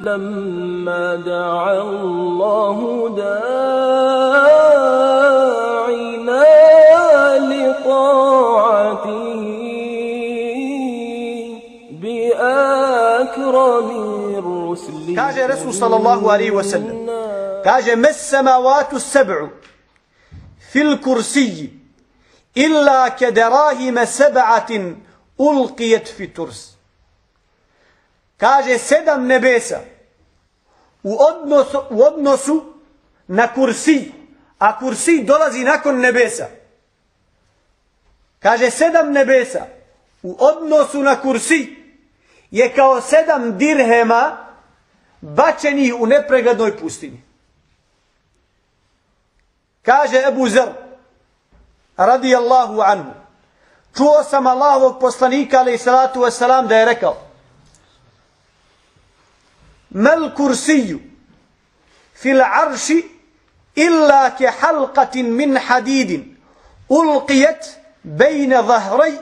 لما دعا الله داعينا لطاعته بأكرم الرسل. كاجة رسول صلى الله عليه وسلم. كاجة ما السماوات السبع في الكرسي إلا كدراهم سبعة ألقيت في ترس Kaže, sedam nebesa u odnosu, u odnosu na kursi, a kursi dolazi nakon nebesa. Kaže, sedam nebesa u odnosu na kursi je kao sedam dirhema bačenih u nepreglednoj pustini. Kaže Ebu Zer, radijallahu anhu, čuo sam Allahovog poslanika, ali salatu wasalam, da je rekao, Mel kursiju fil arši illa ke halqatin min hadidin ulqijet bejne zahrej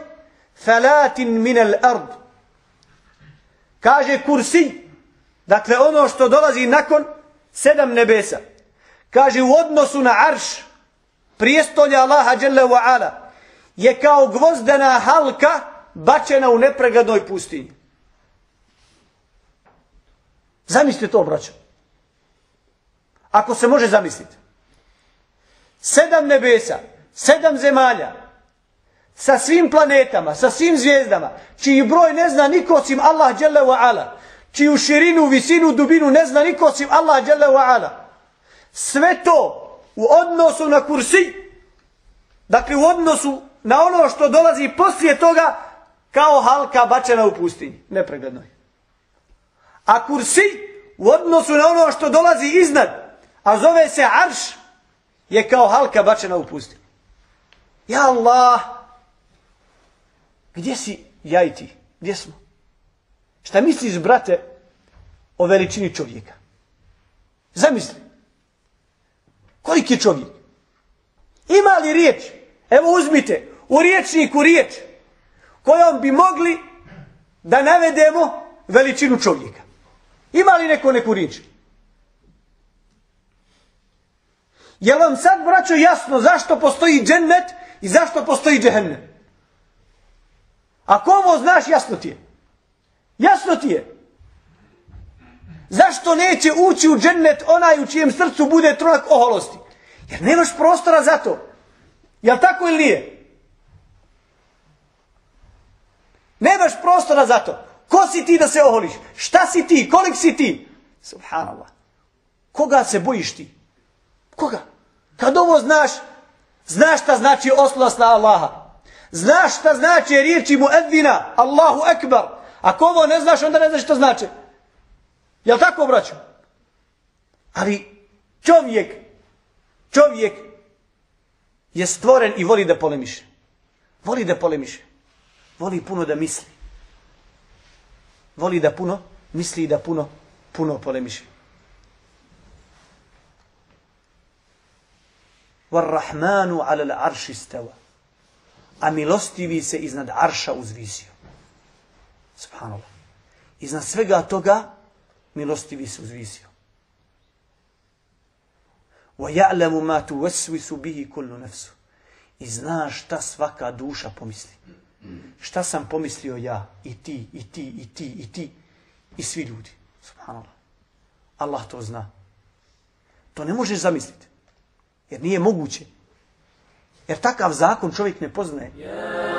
felatin min al ard. Kaže kursi, dakle ono što dolazi nakon sedam nebesa. Kaže u odnosu na arš, prijestolja Allaha Jalla wa ala, je kao gvozdena halka bačena u nepreglednoj pustinji. Zamislite to, braćo. Ako se može zamisliti. Sedam nebesa, sedam zemalja, sa svim planetama, sa svim zvijezdama, čiji broj ne zna niko osim Allah dželle ve ala, čiju širinu, visinu, dubinu ne zna niko osim Allah dželle ve ala. Sve to u odnosu na kursi, dakle u odnosu na ono što dolazi poslije toga, kao halka bačena u pustinji, nepreglednoj. A kursi u odnosu na ono što dolazi iznad, a zove se arš, je kao halka bačena u pustinju. Ja Allah, gdje si ja i ti? Gdje smo? Šta misliš, brate, o veličini čovjeka? Zamisli. Koliki je čovjek? Ima li riječ? Evo uzmite, u riječniku riječ kojom bi mogli da navedemo veličinu čovjeka. Ima li neko neku riječ? Je vam sad, braćo, jasno zašto postoji džennet i zašto postoji džehennem? Ako ovo znaš, jasno ti je. Jasno ti je. Zašto neće ući u džennet onaj u čijem srcu bude tronak oholosti? Jer nemaš prostora za to. Je tako ili nije? Nemaš prostora za to. Ko si ti da se oholiš? Šta si ti? Kolik si ti? Subhanallah. Koga se bojiš ti? Koga? Kad ovo znaš, znaš šta znači oslasna Allaha. Znaš šta znači riječi mu edvina, Allahu ekbar. Ako ovo ne znaš, onda ne znaš šta znači. Jel tako, braću? Ali čovjek, čovjek je stvoren i voli da polemiše. Voli da polemiše. Voli puno da misli. Voli da puno misli i da puno, puno polemiše. Warrahmanu ala l'arši stava. A milostivi se iznad arša uzvisio. Subhanallah. Iznad svega toga milostivi se uzvisio. Wa ya'lamu ma بِهِ bihi kullu. I zna šta svaka duša pomisli. Šta sam pomislio ja i ti i ti i ti i ti i svi ljudi. Subhanallah. Allah to zna. To ne možeš zamisliti. Jer nije moguće. Jer takav zakon čovjek ne poznaje. Ja